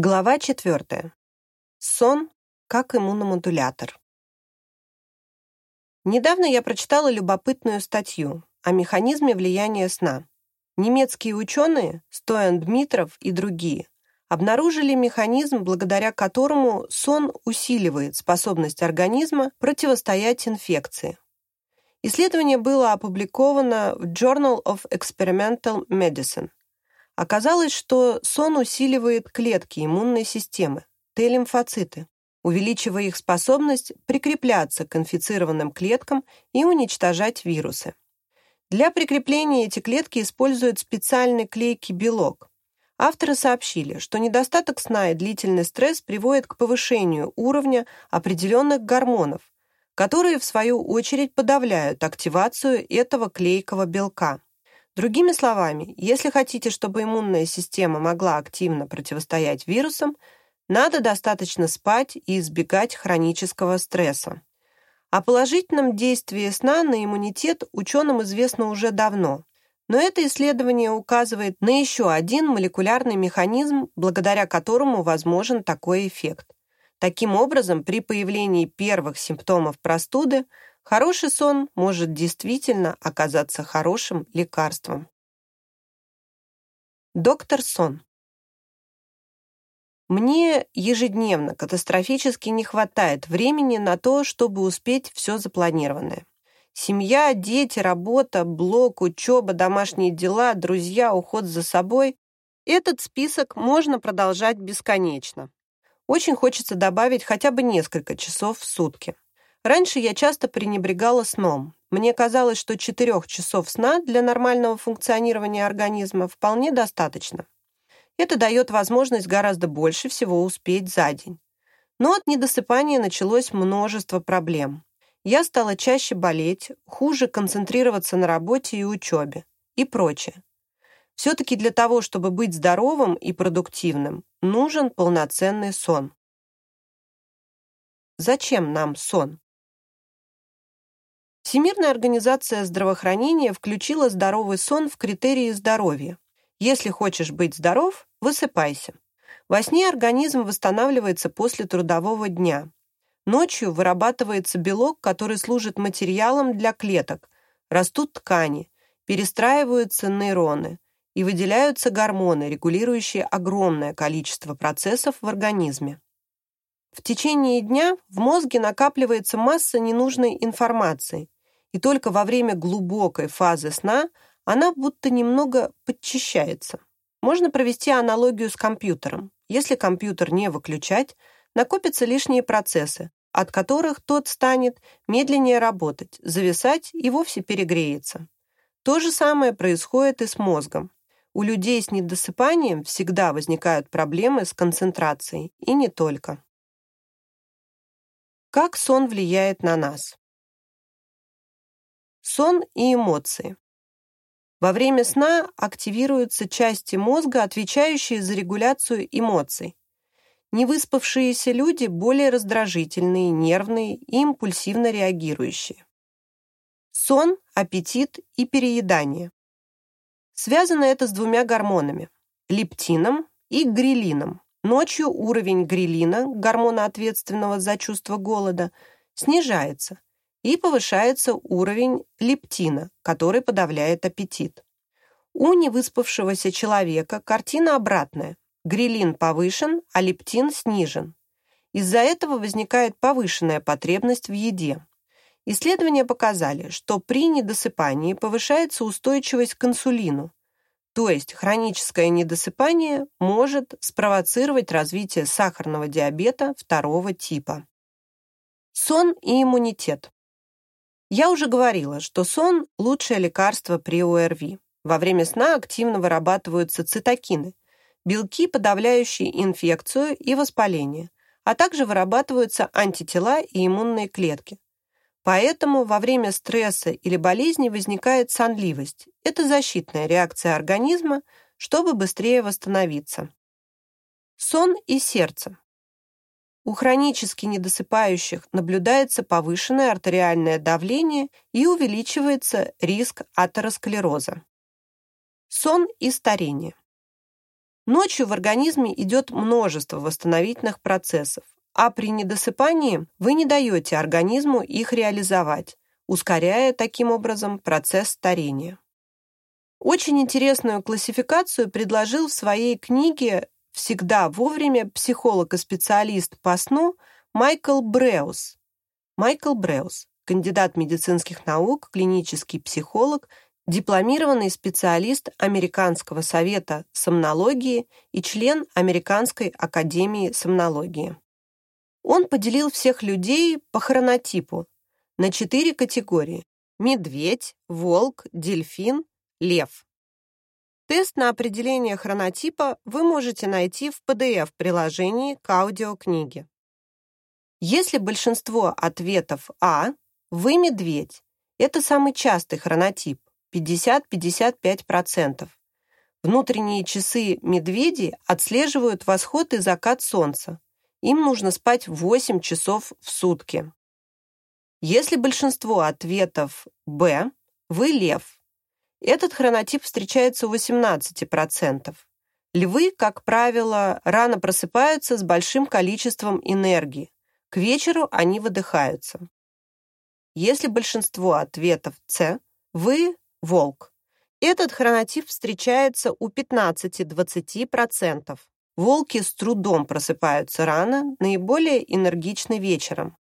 Глава 4. Сон как иммуномодулятор. Недавно я прочитала любопытную статью о механизме влияния сна. Немецкие ученые, Стоян Дмитров и другие, обнаружили механизм, благодаря которому сон усиливает способность организма противостоять инфекции. Исследование было опубликовано в Journal of Experimental Medicine. Оказалось, что сон усиливает клетки иммунной системы, Т-лимфоциты, увеличивая их способность прикрепляться к инфицированным клеткам и уничтожать вирусы. Для прикрепления эти клетки используют специальный клейкий белок. Авторы сообщили, что недостаток сна и длительный стресс приводят к повышению уровня определенных гормонов, которые, в свою очередь, подавляют активацию этого клейкого белка. Другими словами, если хотите, чтобы иммунная система могла активно противостоять вирусам, надо достаточно спать и избегать хронического стресса. О положительном действии сна на иммунитет ученым известно уже давно, но это исследование указывает на еще один молекулярный механизм, благодаря которому возможен такой эффект. Таким образом, при появлении первых симптомов простуды Хороший сон может действительно оказаться хорошим лекарством. Доктор Сон. Мне ежедневно катастрофически не хватает времени на то, чтобы успеть все запланированное. Семья, дети, работа, блог, учеба, домашние дела, друзья, уход за собой. Этот список можно продолжать бесконечно. Очень хочется добавить хотя бы несколько часов в сутки. Раньше я часто пренебрегала сном. Мне казалось, что четырех часов сна для нормального функционирования организма вполне достаточно. Это дает возможность гораздо больше всего успеть за день. Но от недосыпания началось множество проблем. Я стала чаще болеть, хуже концентрироваться на работе и учебе и прочее. Все-таки для того, чтобы быть здоровым и продуктивным, нужен полноценный сон. Зачем нам сон? Всемирная организация здравоохранения включила здоровый сон в критерии здоровья. Если хочешь быть здоров, высыпайся. Во сне организм восстанавливается после трудового дня. Ночью вырабатывается белок, который служит материалом для клеток. Растут ткани, перестраиваются нейроны и выделяются гормоны, регулирующие огромное количество процессов в организме. В течение дня в мозге накапливается масса ненужной информации, и только во время глубокой фазы сна она будто немного подчищается. Можно провести аналогию с компьютером. Если компьютер не выключать, накопятся лишние процессы, от которых тот станет медленнее работать, зависать и вовсе перегреется. То же самое происходит и с мозгом. У людей с недосыпанием всегда возникают проблемы с концентрацией, и не только. Как сон влияет на нас? Сон и эмоции. Во время сна активируются части мозга, отвечающие за регуляцию эмоций. Невыспавшиеся люди более раздражительные, нервные и импульсивно реагирующие. Сон, аппетит и переедание. Связано это с двумя гормонами – лептином и грилином. Ночью уровень грилина, гормона, ответственного за чувство голода, снижается, и повышается уровень лептина, который подавляет аппетит. У невыспавшегося человека картина обратная. Грилин повышен, а лептин снижен. Из-за этого возникает повышенная потребность в еде. Исследования показали, что при недосыпании повышается устойчивость к инсулину, то есть хроническое недосыпание может спровоцировать развитие сахарного диабета второго типа. Сон и иммунитет. Я уже говорила, что сон – лучшее лекарство при ОРВИ. Во время сна активно вырабатываются цитокины, белки, подавляющие инфекцию и воспаление, а также вырабатываются антитела и иммунные клетки. Поэтому во время стресса или болезни возникает сонливость. Это защитная реакция организма, чтобы быстрее восстановиться. Сон и сердце. У хронически недосыпающих наблюдается повышенное артериальное давление и увеличивается риск атеросклероза. Сон и старение. Ночью в организме идет множество восстановительных процессов, а при недосыпании вы не даете организму их реализовать, ускоряя таким образом процесс старения. Очень интересную классификацию предложил в своей книге «Всегда вовремя» психолог и специалист по сну Майкл Бреус. Майкл Бреус, кандидат медицинских наук, клинический психолог – дипломированный специалист Американского совета сомнологии и член Американской академии сомнологии. Он поделил всех людей по хронотипу на четыре категории – медведь, волк, дельфин, лев. Тест на определение хронотипа вы можете найти в PDF-приложении к аудиокниге. Если большинство ответов А, вы медведь. Это самый частый хронотип. 50-55%. Внутренние часы медведи отслеживают восход и закат солнца. Им нужно спать 8 часов в сутки. Если большинство ответов «Б», вы лев. Этот хронотип встречается у 18%. Львы, как правило, рано просыпаются с большим количеством энергии. К вечеру они выдыхаются. Если большинство ответов «С», вы волк. Этот хронотип встречается у 15-20%. Волки с трудом просыпаются рано, наиболее энергичны вечером.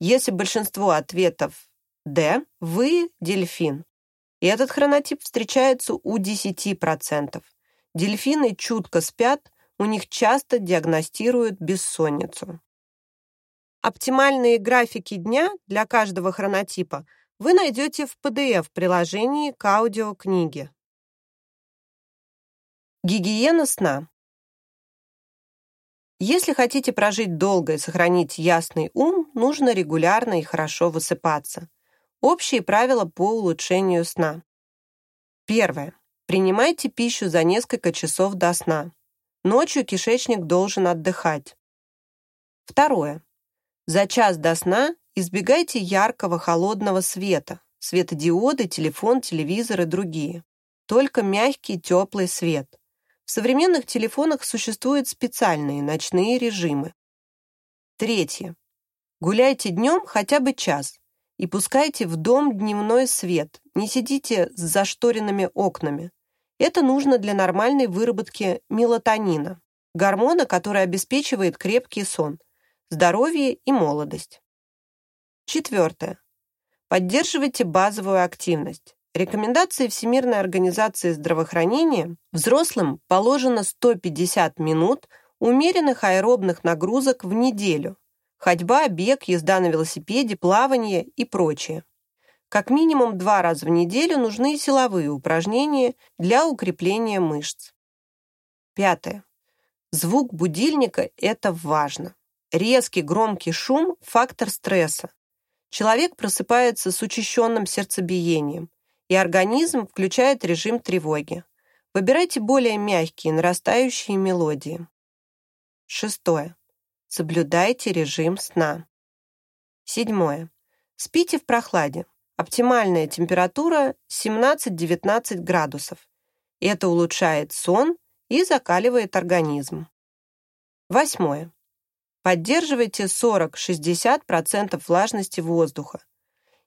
Если большинство ответов «Д», вы – дельфин. И этот хронотип встречается у 10%. Дельфины чутко спят, у них часто диагностируют бессонницу. Оптимальные графики дня для каждого хронотипа – вы найдете в PDF-приложении к аудиокниге. Гигиена сна. Если хотите прожить долго и сохранить ясный ум, нужно регулярно и хорошо высыпаться. Общие правила по улучшению сна. Первое. Принимайте пищу за несколько часов до сна. Ночью кишечник должен отдыхать. Второе. За час до сна Избегайте яркого холодного света, светодиоды, телефон, телевизор и другие. Только мягкий теплый свет. В современных телефонах существуют специальные ночные режимы. Третье. Гуляйте днем хотя бы час и пускайте в дом дневной свет, не сидите с зашторенными окнами. Это нужно для нормальной выработки мелатонина, гормона, который обеспечивает крепкий сон, здоровье и молодость. Четвертое. Поддерживайте базовую активность. Рекомендации Всемирной организации здравоохранения взрослым положено 150 минут умеренных аэробных нагрузок в неделю. Ходьба, бег, езда на велосипеде, плавание и прочее. Как минимум два раза в неделю нужны силовые упражнения для укрепления мышц. Пятое. Звук будильника – это важно. Резкий громкий шум – фактор стресса. Человек просыпается с учащенным сердцебиением, и организм включает режим тревоги. Выбирайте более мягкие, нарастающие мелодии. Шестое. Соблюдайте режим сна. Седьмое. Спите в прохладе. Оптимальная температура 17-19 градусов. Это улучшает сон и закаливает организм. Восьмое. Поддерживайте 40-60% влажности воздуха.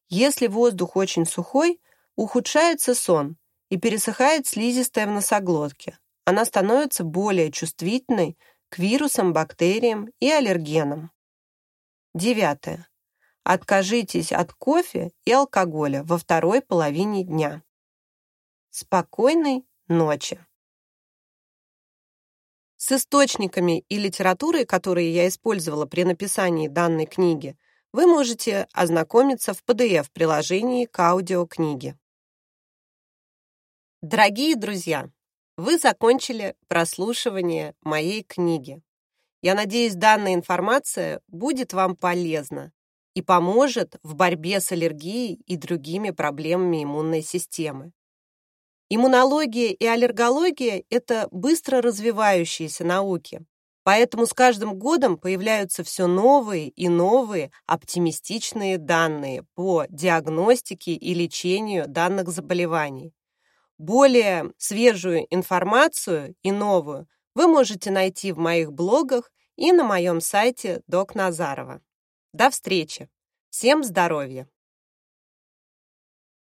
Если воздух очень сухой, ухудшается сон и пересыхает слизистая в носоглотке. Она становится более чувствительной к вирусам, бактериям и аллергенам. Девятое. Откажитесь от кофе и алкоголя во второй половине дня. Спокойной ночи! С источниками и литературой, которые я использовала при написании данной книги, вы можете ознакомиться в PDF-приложении к аудиокниге. Дорогие друзья, вы закончили прослушивание моей книги. Я надеюсь, данная информация будет вам полезна и поможет в борьбе с аллергией и другими проблемами иммунной системы. Иммунология и аллергология – это быстро развивающиеся науки, поэтому с каждым годом появляются все новые и новые оптимистичные данные по диагностике и лечению данных заболеваний. Более свежую информацию и новую вы можете найти в моих блогах и на моем сайте Док Назарова. До встречи! Всем здоровья!